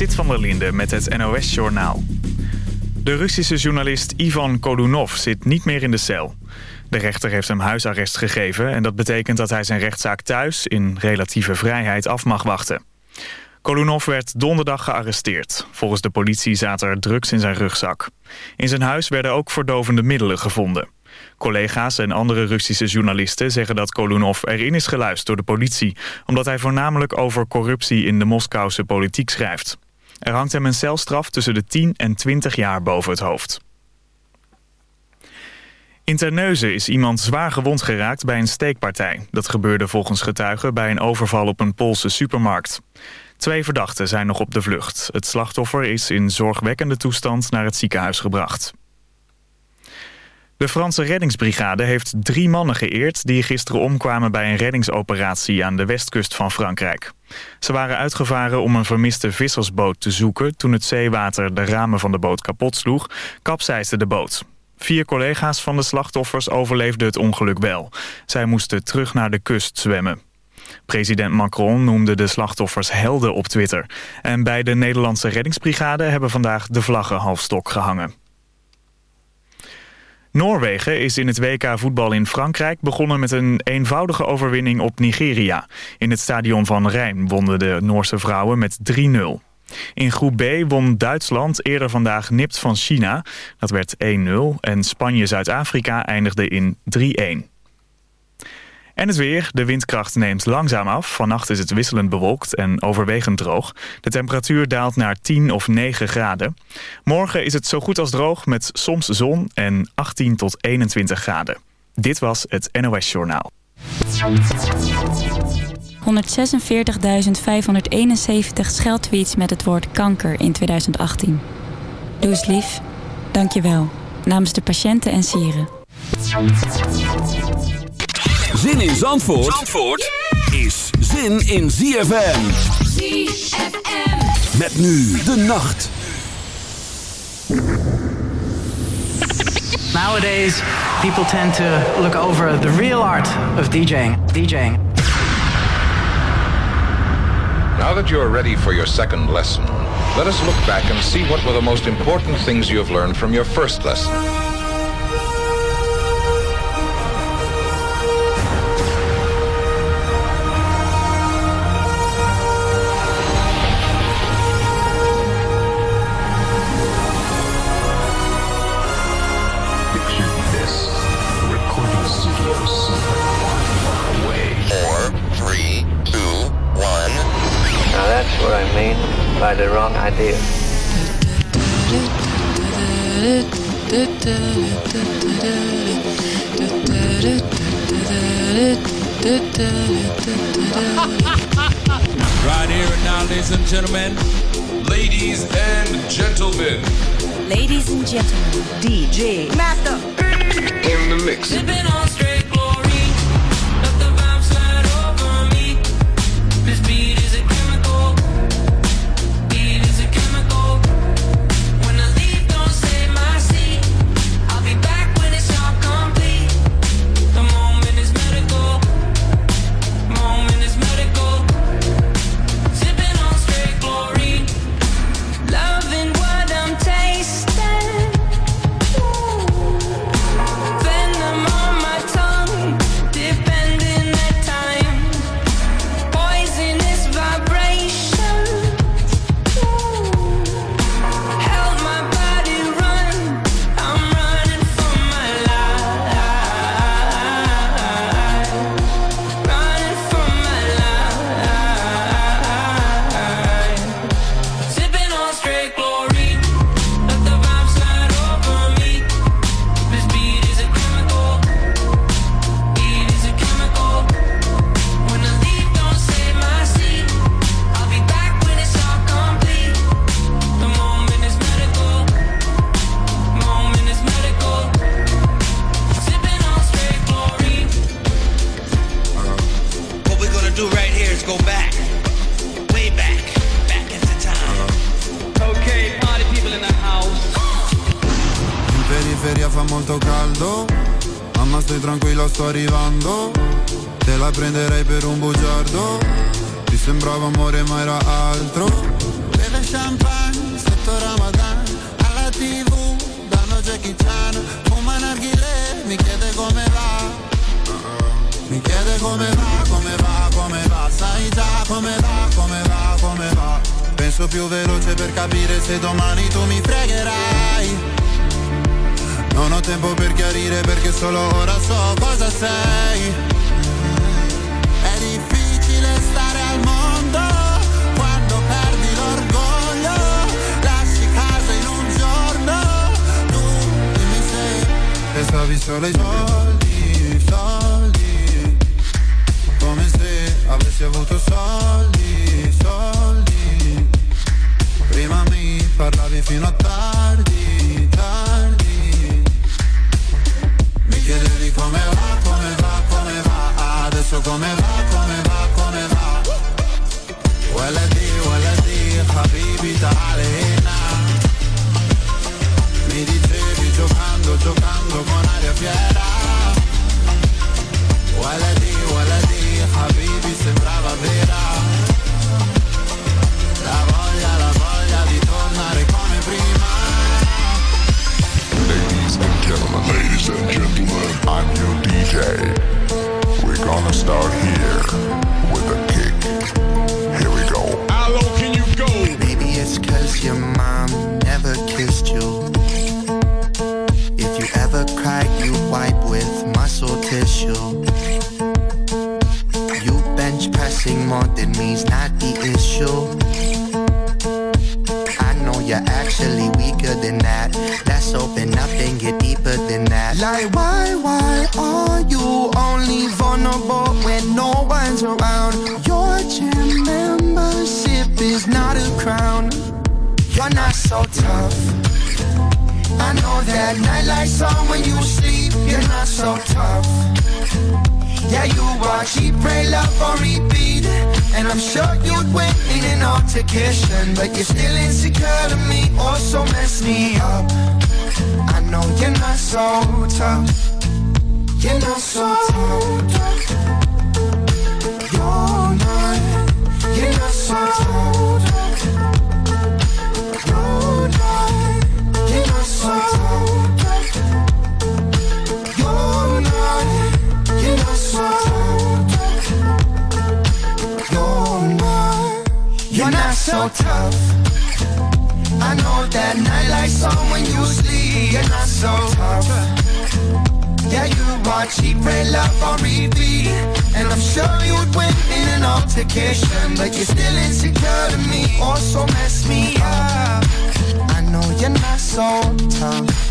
Zit van der Linde met het NOS-journaal. De Russische journalist Ivan Kolunov zit niet meer in de cel. De rechter heeft hem huisarrest gegeven... en dat betekent dat hij zijn rechtszaak thuis in relatieve vrijheid af mag wachten. Kolunov werd donderdag gearresteerd. Volgens de politie zaten er drugs in zijn rugzak. In zijn huis werden ook verdovende middelen gevonden. Collega's en andere Russische journalisten zeggen dat Kolunov erin is geluisterd door de politie... omdat hij voornamelijk over corruptie in de Moskouse politiek schrijft. Er hangt hem een celstraf tussen de 10 en 20 jaar boven het hoofd. In Terneuzen is iemand zwaar gewond geraakt bij een steekpartij. Dat gebeurde volgens getuigen bij een overval op een Poolse supermarkt. Twee verdachten zijn nog op de vlucht. Het slachtoffer is in zorgwekkende toestand naar het ziekenhuis gebracht. De Franse reddingsbrigade heeft drie mannen geëerd... die gisteren omkwamen bij een reddingsoperatie aan de westkust van Frankrijk. Ze waren uitgevaren om een vermiste vissersboot te zoeken... toen het zeewater de ramen van de boot kapot sloeg, kapseisde de boot. Vier collega's van de slachtoffers overleefden het ongeluk wel. Zij moesten terug naar de kust zwemmen. President Macron noemde de slachtoffers helden op Twitter. En bij de Nederlandse reddingsbrigade hebben vandaag de vlaggen halfstok gehangen. Noorwegen is in het WK voetbal in Frankrijk begonnen met een eenvoudige overwinning op Nigeria. In het stadion van Rijn wonnen de Noorse vrouwen met 3-0. In groep B won Duitsland eerder vandaag nipt van China. Dat werd 1-0 en Spanje-Zuid-Afrika eindigde in 3-1. En het weer. De windkracht neemt langzaam af. Vannacht is het wisselend bewolkt en overwegend droog. De temperatuur daalt naar 10 of 9 graden. Morgen is het zo goed als droog met soms zon en 18 tot 21 graden. Dit was het NOS Journaal. 146.571 scheldtweets met het woord kanker in 2018. Doe eens lief. Dank je wel. Namens de patiënten en sieren. Zin in Zandvoort, Zandvoort is zin in ZFM. ZFM. Met nu de nacht. Nowadays, people tend to look over the real art of DJing. DJing. Now that you're ready for your second lesson, let us look back and see what were the most important things you have learned from your first lesson. What I mean by the wrong idea. Right here and now, ladies and gentlemen. Ladies and gentlemen, Ladies and gentlemen, DJ Master. in the mix. Pensavi solo ai soldi, soldi. Come se avessi avuto soldi, soldi. Prima mi parlavi fino a tardi, tardi. Mi chiedevi come va, come va, come va. Adesso come va, come va, come va. Waladi, waladi, habibi ta'alina giocando, giocando con aria fiera Waladi, waladi, habibi sembrava vera La voglia, la voglia di tornare come prima Ladies and gentlemen, ladies and gentlemen, I'm your DJ. We're gonna start here with a kick. Here we go. How low can you go? Maybe it's cause your Like, why, why are you only vulnerable when no one's around? Your gym membership is not a crown. You're not so tough. I know that nightlight song when you sleep. You're not so tough. Yeah, you watch Eat, Pray, Love on repeat And I'm sure you'd win in an altercation But you're still insecure to me, also mess me up I know you're not so tough You're not so tough You're not You're not so tough You're not You're not so tough You're not you're not so tough. You're not. So tough. That nightlight song when you sleep. You're not so tough. Yeah, you watch Eat, Pray, Love on repeat And I'm sure you'd win in an altercation But you're still insecure to me Also mess me up I know you're not so tough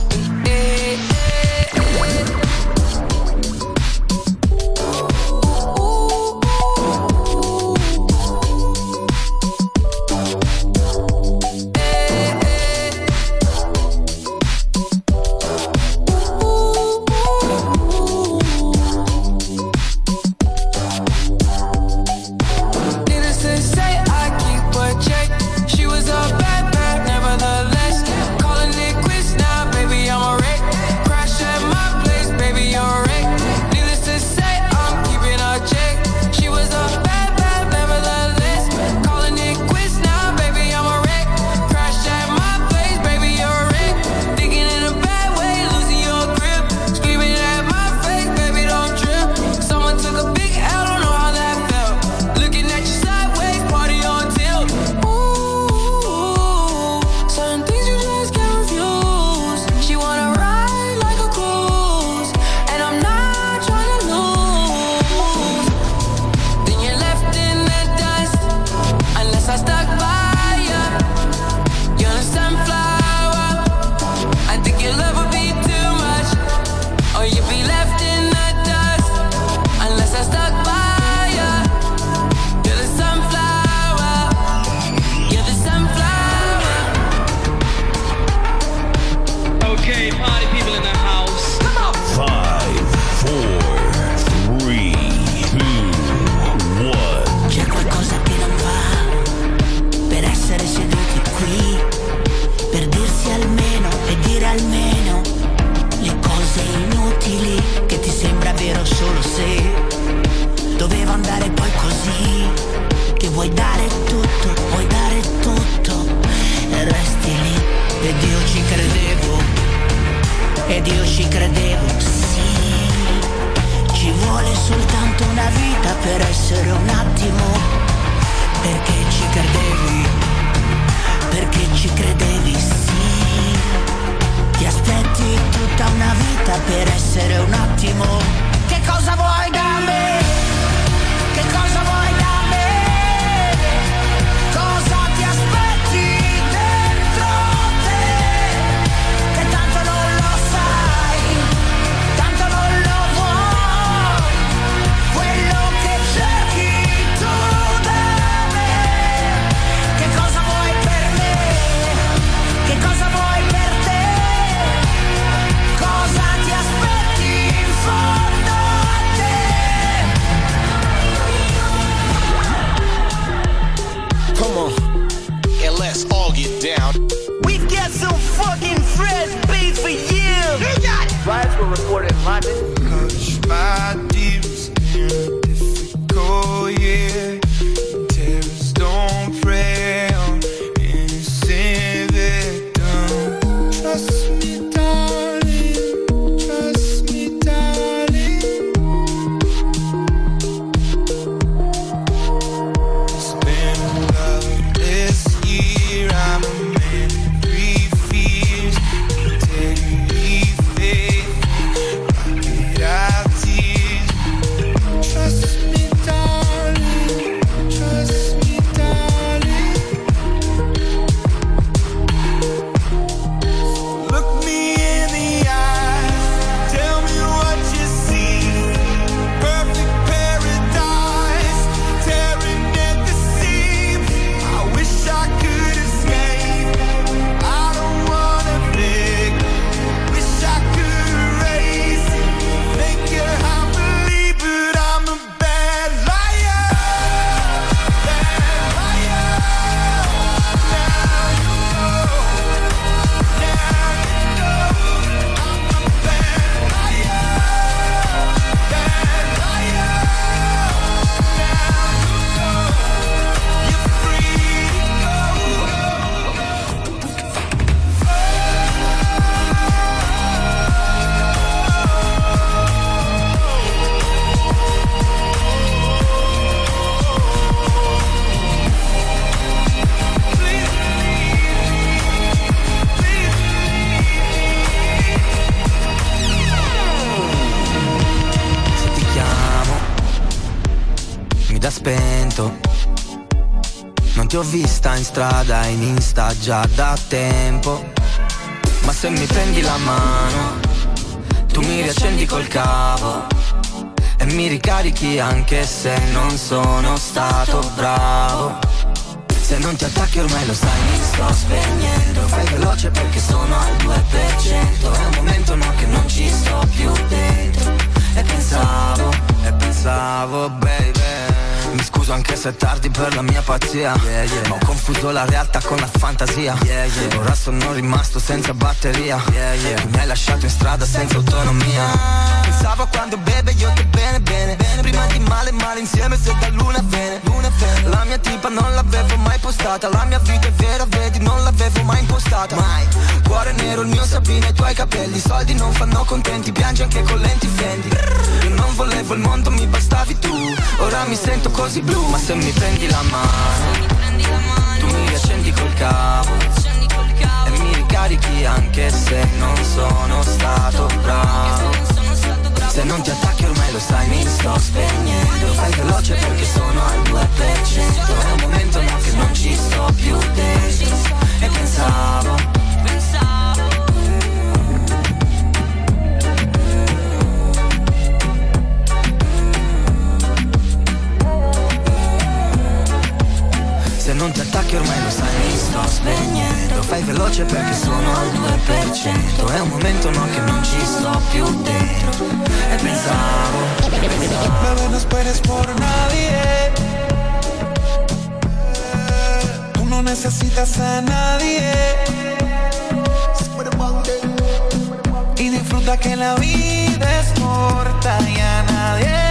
strada, in insta già da tempo. Ma se mi prendi la mano, tu mi riaccendi col cavo. E mi ricarichi anche se non sono stato bravo. Se non ti attacchi ormai lo sai, mi sto spegnendo Fai veloce perché sono al 2% È un momento no che non ci sto più dentro E pensavo, e pensavo baby mi scuso anche se è tardi per la mia pazzia. Ma ho confuso la realtà con la fantasia. Ora sono rimasto senza batteria. Tu mi hai lasciato in strada senza autonomia. Pensavo quando beve io che bene bene. Prima di male male insieme se da luna bene. La mia tipa non l'avevo mai postata. La mia vita è vera vedi non l'avevo mai impostata. Mai. Cuore nero il mio Sabine i tuoi capelli. I soldi non fanno contenti piangi anche con lenti fendi. Io non volevo il mondo mi bastavi tu. Ora mi sento così blu Ma se mi prendi la mano Tu mi riaccendi col cavo E mi ricarichi anche se non sono stato bravo. Se non ti attacchi ormai lo sai, mi sto spegnendo. Fai veloce perché sono al 2% È un momento no che non ci sto più dentro. E pensavo Se non ti attacchi ormai lo sai, mi sto spegnendo Fai veloce perché sono al 2% È un momento no che non ci sto più dentro E pensavo, Bebé, no esperes por nadie. Tú no necesitas a nadie. Y disfruta que la vida es corta y a nadie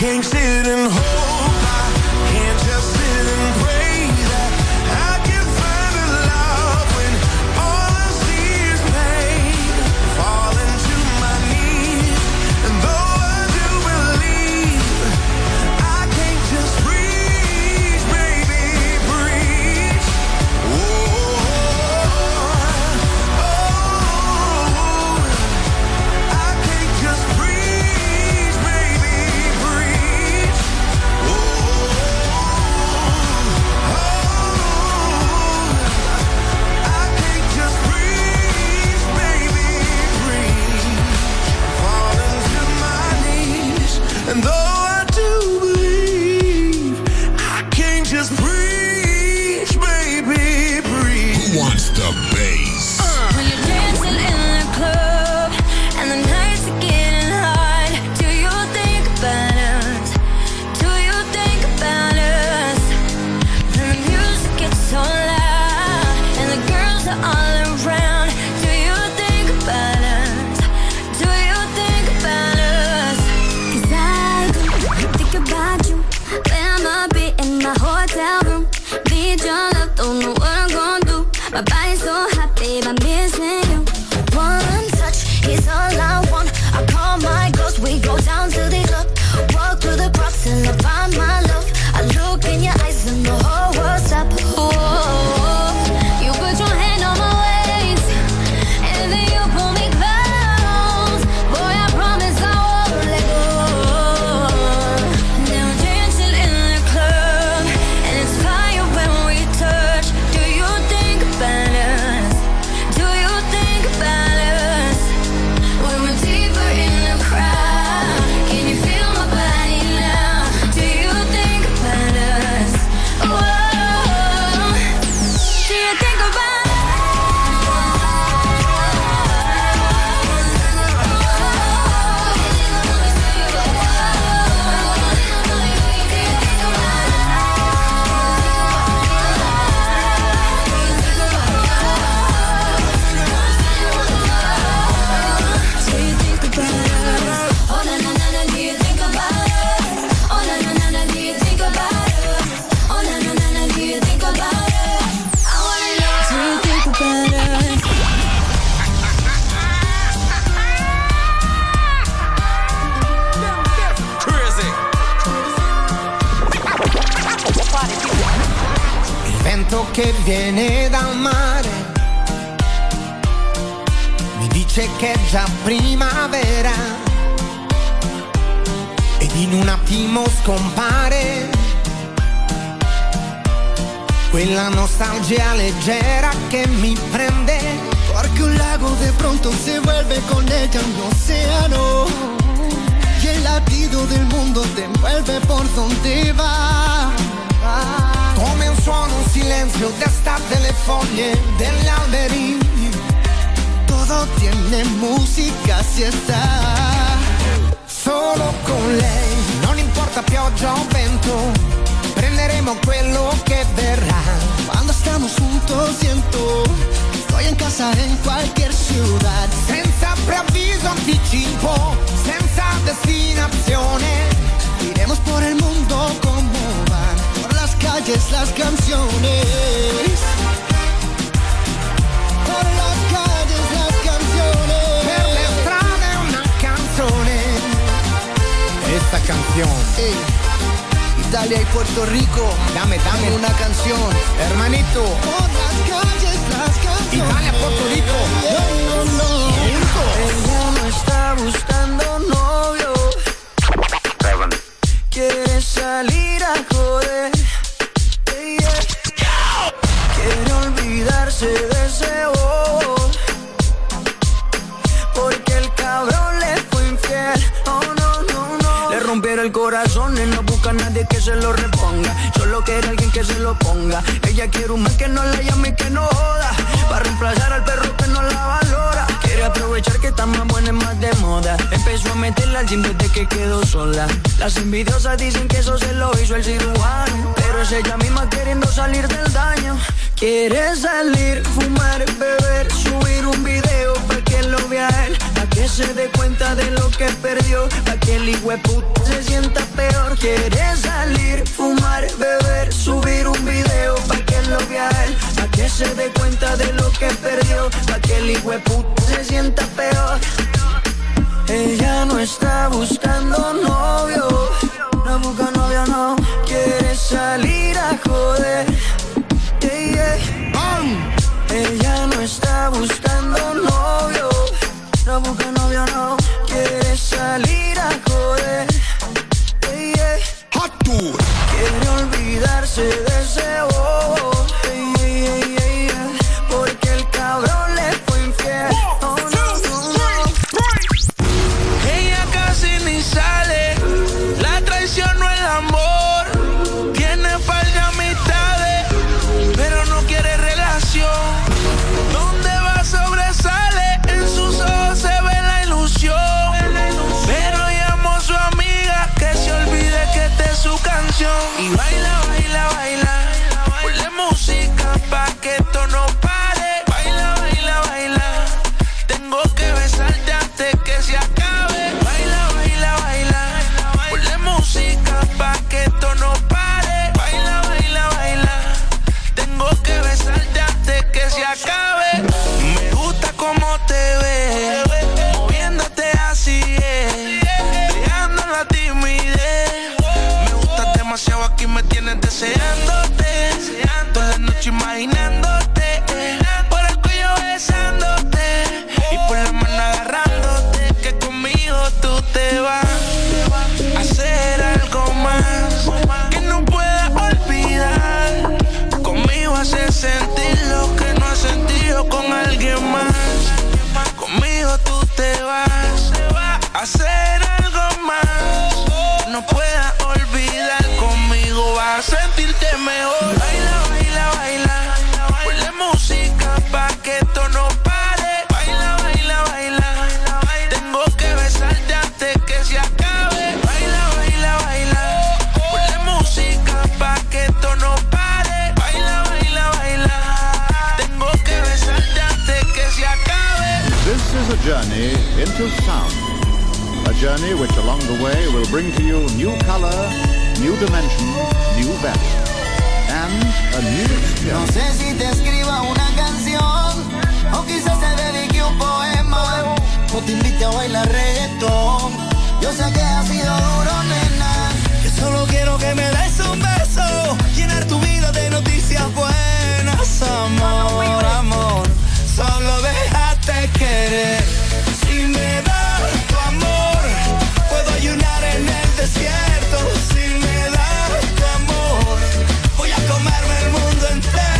Can't sit and anticipo, senza destinazione. Iremos por el mundo como van, por las calles las canciones. Por las calles las canciones. Per le strade una canzone. Esta canción. Italia y Puerto Rico. Dame, dame una canción, hermanito. Por las calles, las canciones. Italia, Puerto Rico buscando novio. Quiere salir a joder. Yeah. Quiere olvidarse de ese bobo. Porque el cabrón le fue infiel. Oh no, no, no. Le rompieron el corazón y no busca a nadie que se lo reponga. Solo quiere alguien que se lo ponga. Ella quiere un man que no la llame y que no joda. Para reemplazar al perro que no la va Aprovechar que está más buena y más de moda. Empezó a meterla al gym desde que quedó sola. Las envidiosas dicen que eso se lo hizo el cirujano. Pero es ella misma queriendo salir del daño. Quiere salir, fumar, beber, subir un video para que lo vea él. Pa' que se dé cuenta de lo que perdió. Pa' que el puta se sienta peor. Quiere salir, fumar, beber, subir un video pa' que lo vea él. Que se dé cuenta de lo que perdió. Pa' que el puta se sienta peor. Ella no está buscando novio. No busca novio, no. Quiere salir a joder. Yeah, yeah. Ella no está buscando novio. No busca novio, no. Quiere salir a joder. Yeah, yeah. Quiere olvidarse de This is a journey into sound. A journey which along the way will bring to you new color, new dimension, new value, and a new No sé si te escriba una canción o quizás te dedique un poema o te invite a bailar. Yo sé que ha sido duro, nena. Yo solo quiero que me des un beso, llenar tu vida de noticias buenas, amor, amor. Solo déjate querer. Si me das tu amor, puedo ayunar en el desierto. Si me das tu amor, voy a comerme el mundo entero.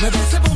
Menea. Mueve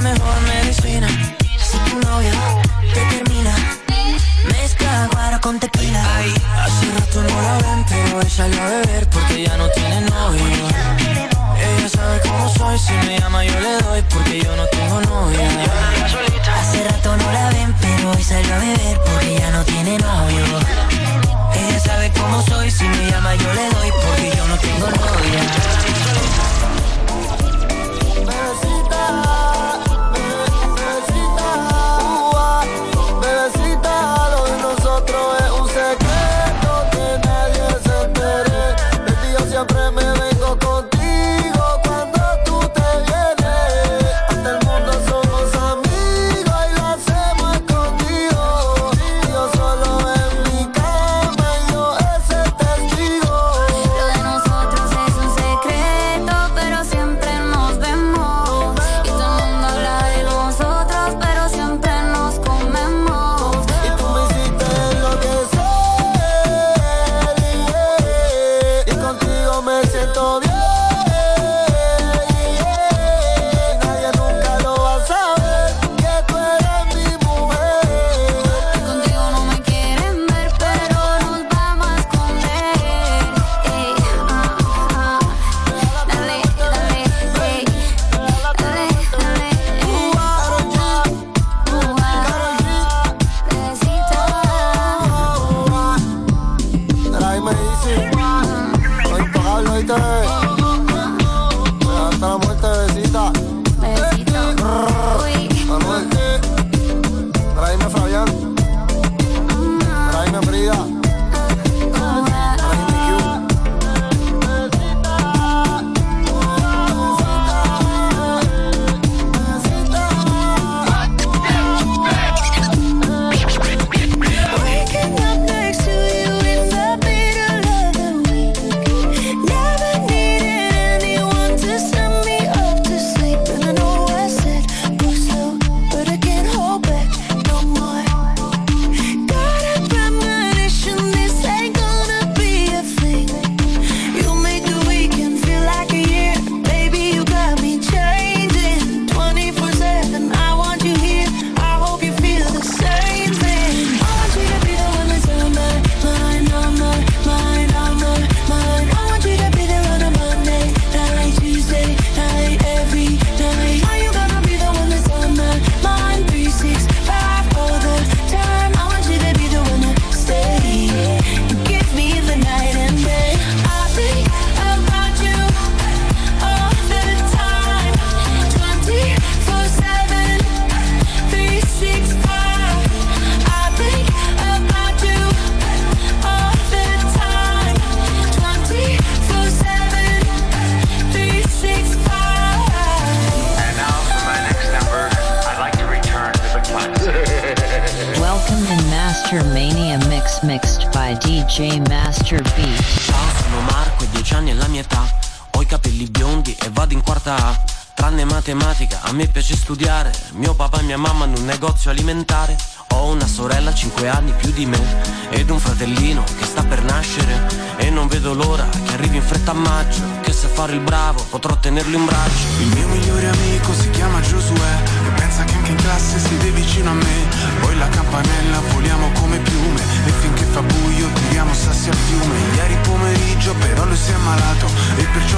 mejor medicina. Si tu novia te termina, mezcla agua con tequila. Ay, hace rato no la ven, pero él salió a beber porque ya no tiene novio. Ella sabe cómo soy, si me llama yo le doy porque yo no tengo novia. Hace rato no la ven, pero hoy salió a beber porque ya no tiene novio.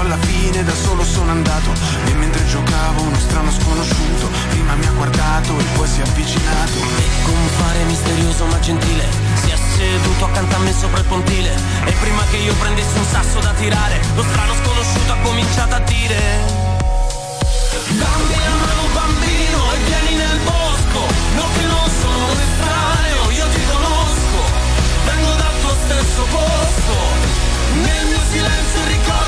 alla fine da solo sono andato. E mentre giocavo uno strano sconosciuto Prima mi ha guardato e poi si è avvicinato. Con un fare misterioso ma gentile. Si è seduto accanto a me sopra il pontile. E prima che io prendessi un sasso da tirare Lo strano sconosciuto ha cominciato a dire Dammi la mano bambino e vieni nel bosco. No che non sono un estraneo, oh, io ti conosco. Vengo dal tuo stesso posto. Nel mio silenzio ricordo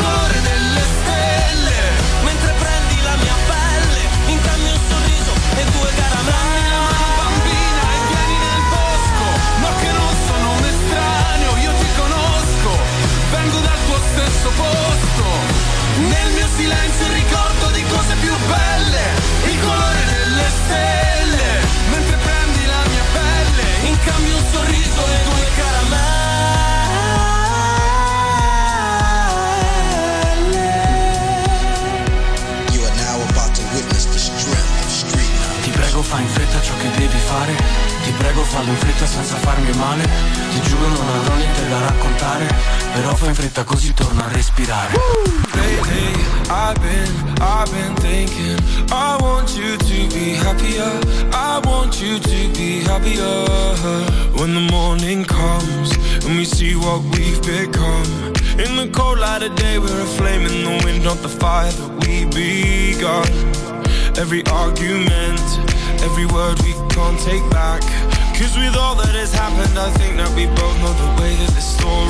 delle stelle. Mentre prendi la mia pelle, in cambio un sorriso e due caramelle. bambina e vieni nel bosco Ma che non sono un estraneo, io ti conosco Vengo dal tuo stesso posto Nel mio silenzio fare. Ti prego fallo in fretta senza farmi male. Ti giuro non avrò niente da raccontare. Però fai in fretta così torno a respirare. Lately, I've been, I've been thinking. I want you to be happier. I want you to be happier. When the morning comes And we see what we've become. In the cold light of day We're a flame in the wind Not the fire that we begun. Every argument Every word we can't take back. Cause with all that has happened I think that we both know the way that the story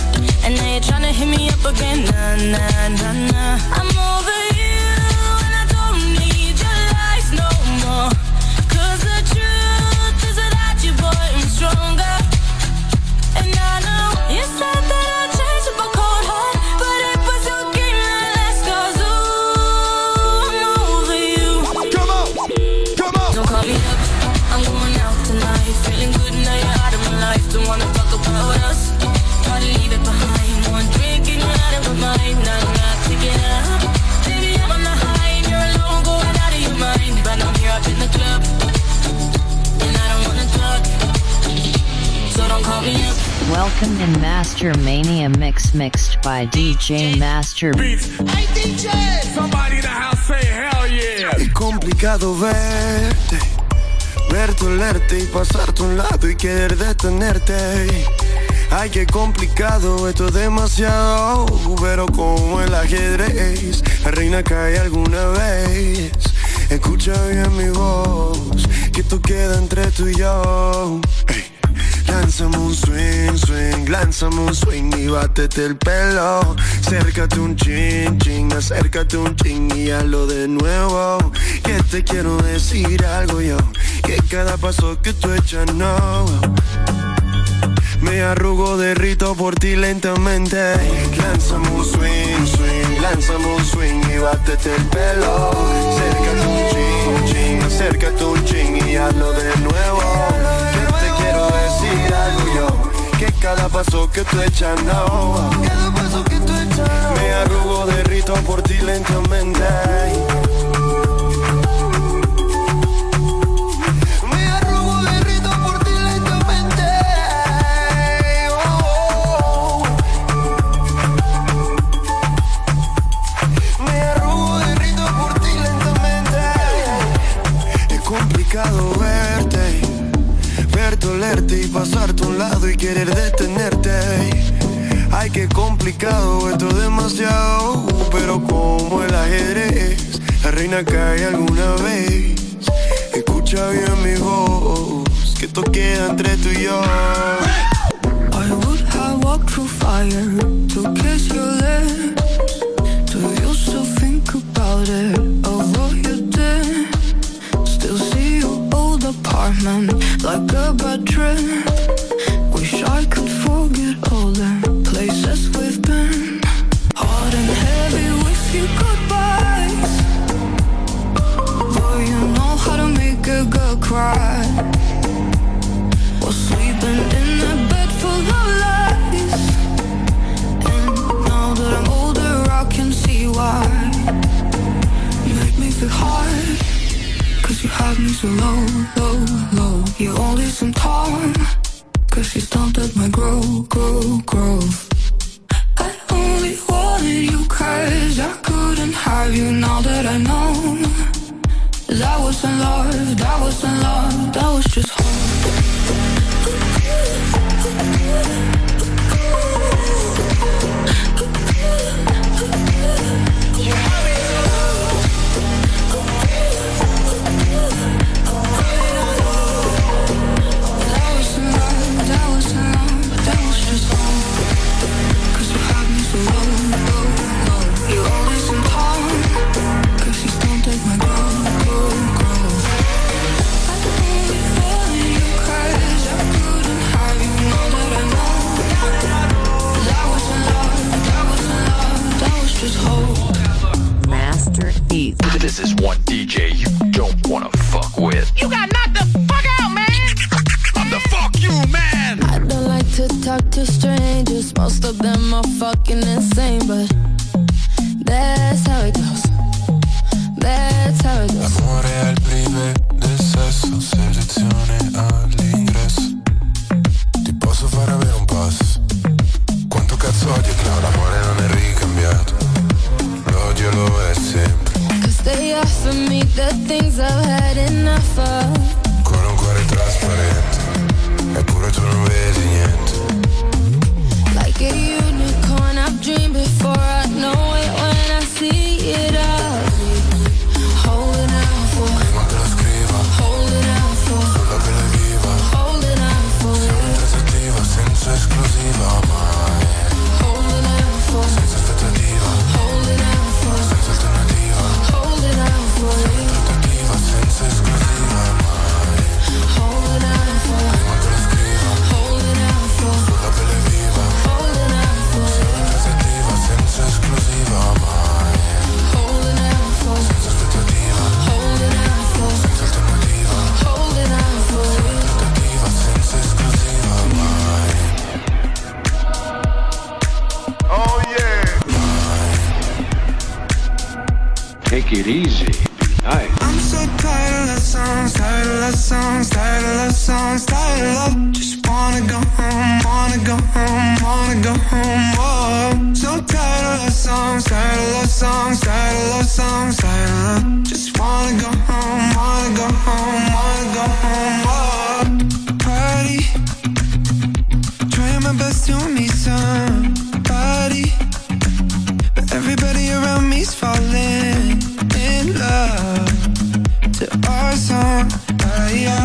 And now you're tryna hit me up again. Nah, nah, nah, nah I'm over in Master Mania Mix mixed by DJ Master. Hey DJ! Somebody in the house say hell yeah! Es complicado verte, verte, olerte y pasarte a un lado y querer detenerte. Ay, qué complicado, esto es demasiado, pero como el ajedrez, la reina cae alguna vez. Escucha bien mi voz, que esto queda entre tú y yo. Lánzame un swing, swing, lánzame un swing y bátete el pelo. Acércate un chin, chin, acércate un chin y hazlo de nuevo. Que te quiero decir algo yo, que cada paso que tú echas no. Me arrugo, derrito por ti lentamente. Lánzame un swing, swing, lánzame un swing y bátete el pelo. Acércate un chin, chin, acércate un chin y hazlo de nuevo. Cada paso que tú echas no. Cada paso que tú echas. Me arrugo, derrito por ti lentamente. Verte, olerte y pasarte a un lado y querer detenerte. Ay, qué complicado, esto es demasiado, pero como el ajedrez, la reina cae alguna vez. Escucha bien mi voz, que esto queda entre tú y yo. I would have walked through fire to kiss your lips. Do you still think about it? Apartment like a bad trip. Wish I could forget all the places we've been. Hot and heavy whiskey goodbyes. Boy, you know how to make a girl cry. Sleeping in a bed full of lies. And now that I'm older, I can see why. You make me feel hard. Had me so low, low, low. You only some time. Cause you stomped my growth, growth, growth. I only wanted you cause I couldn't have you now that I know. That wasn't love, that wasn't love, that was just hope. This is one DJ you don't wanna fuck with. You got knocked the fuck out, man! I'm the fuck you, man! I don't like to talk to strangers. Most of them are fucking insane, but that's how it goes. That's how it goes. Things I've had enough of. to somebody, but everybody around me's falling in love to our song. I, I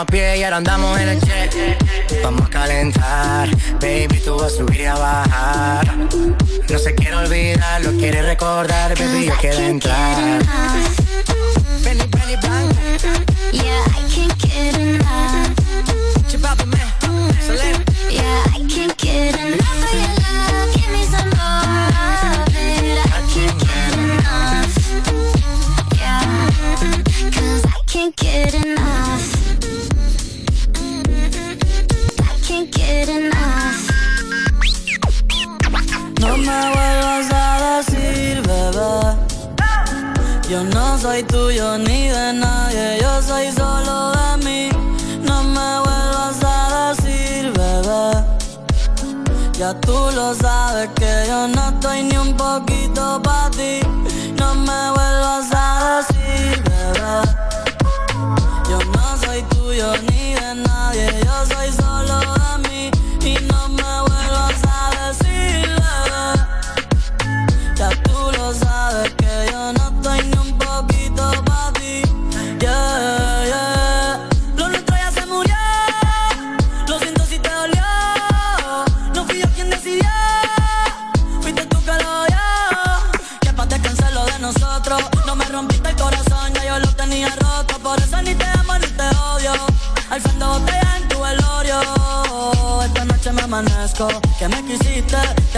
a pie y ahora andamos en el jet. Vamos a calentar, baby, tú vas a subir y a bajar. No se quiere olvidar, lo quiere recordar, baby, yo quiero entrar. Benny, Benny, Blanc. Yeah, I can't get enough. Chibaba, man. Yeah, I can't get enough of your love. Give me some more of it. I can't get enough. Yeah, cause I can't get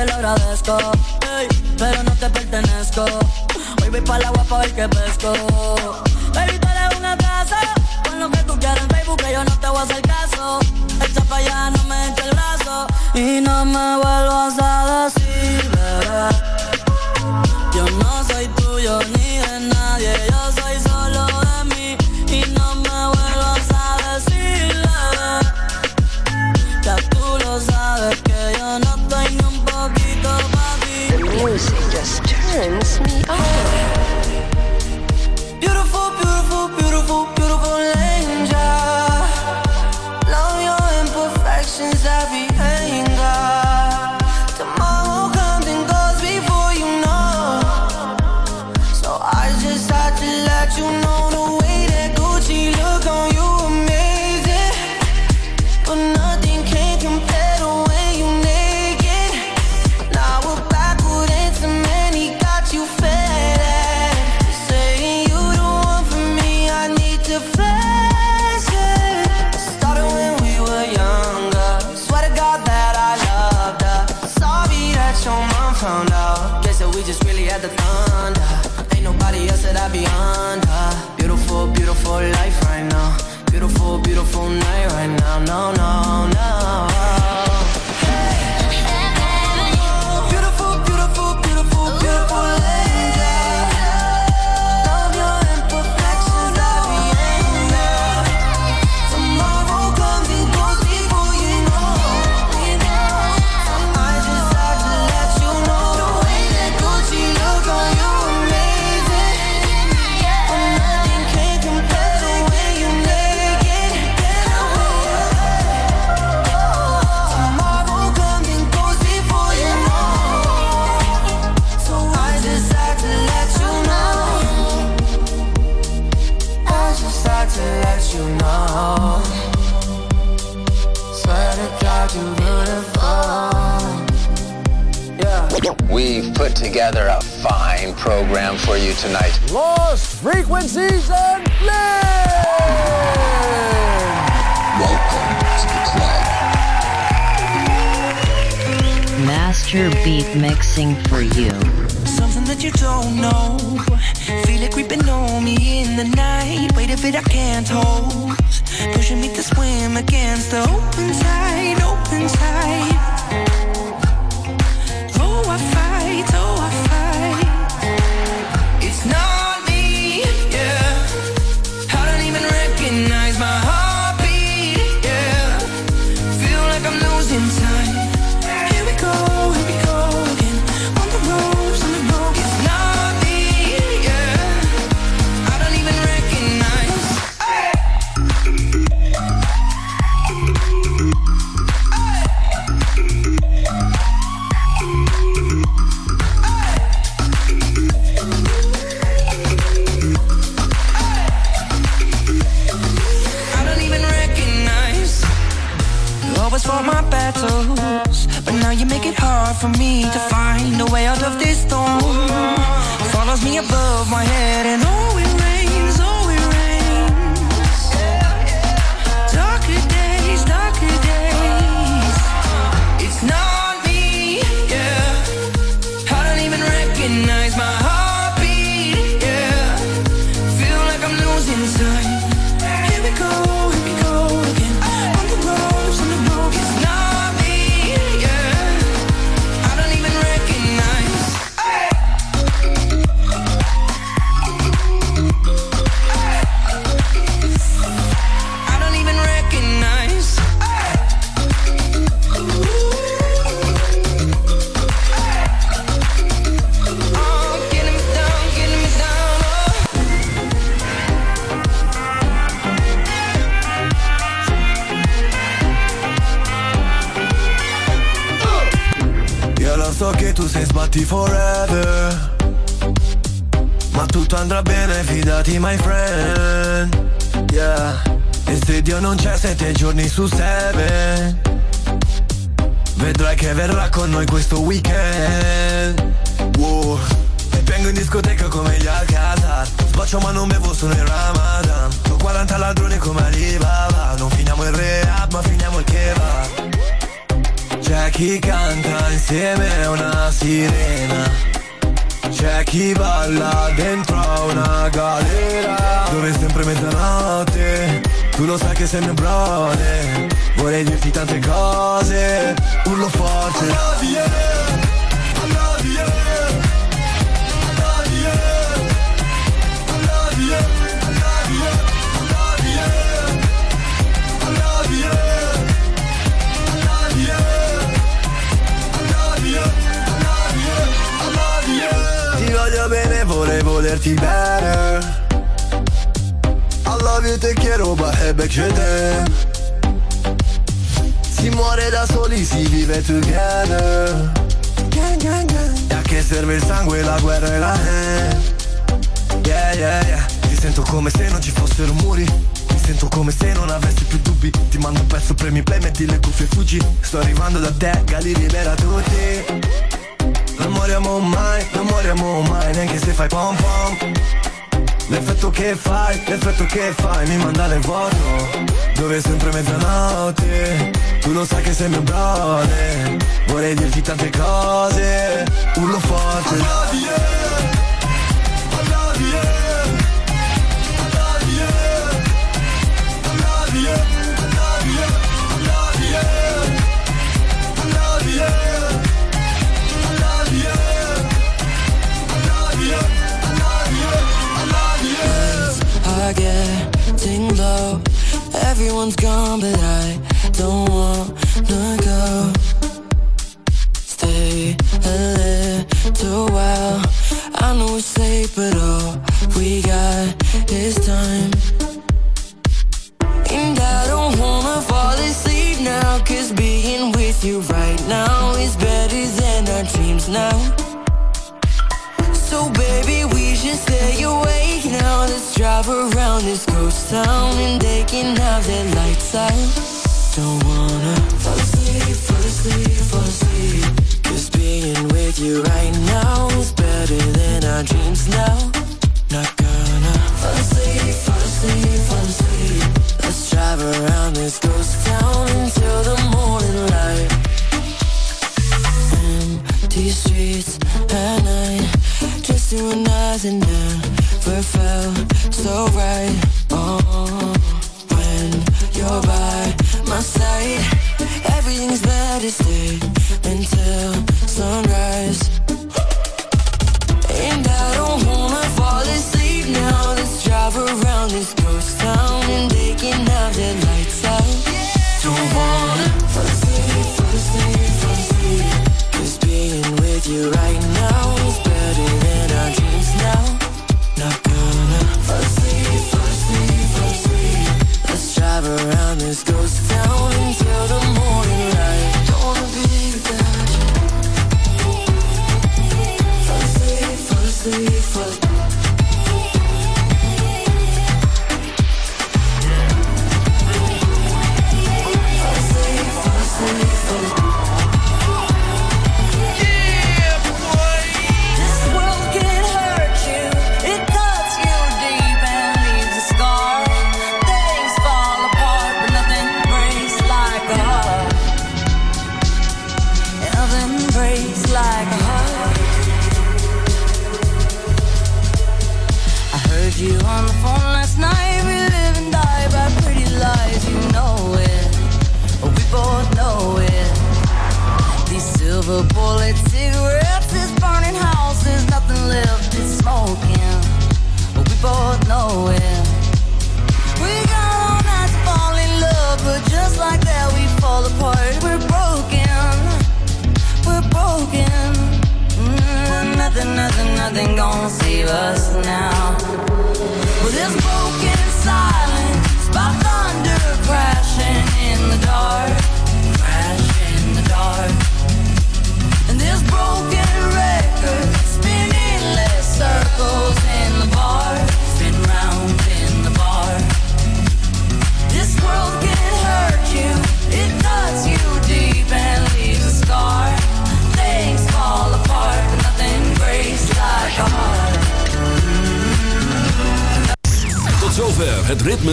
te lo agradezco, pero no te pertenezco. Hoy voy para la guapa para ver que pesco. the night, weight of it I can't hold. Pushing me to swim against the open tide, open tide. Oh, I fight, oh, I fight. For me to find a way out of this storm. Follows me above my head, and so che tu sei sbatti forever. Ma tutto andrà bene, fidati my friend. Yeah. E se Dio non c'è sette giorni su seven. Vedrai che verrà con noi questo weekend. Wow. E vengo in discoteca come gli Alcazar. Sboccio ma non bevo solo in Ramadan. Ho 40 ladroni come Alibaba Non finiamo il rehab ma finiamo il kebab c'è chi canta insieme a una sirena. C'è chi balla dentro a una galera Dove è sempre mezzanotte. Tu lo sai che sei mio brother Vorrei dirti tante cose. Urlo forte. I love volerti bene. You, te quiero, baby, je t'aime Si muore da soli, si vive together. Gang, gang, gang. E a che serve il sangue, la guerra e la haine Yeah, yeah, yeah. Ti sento come se non ci fossero muri. Sento come se non avessi più dubbi. Ti mando un pezzo, premi play, metti le cuffie e fuggi. Sto arrivando da te, Gali libera tutti non moriamo mai, non moriamo mai, neanche se fai pom pom. L'effetto che fai, l'effetto che fai mi manda nel vuoto Dove è sempre mezzanotte. Tu lo sai che sei mio brother Vorrei dirti tante cose Urlo forte. I love you I love you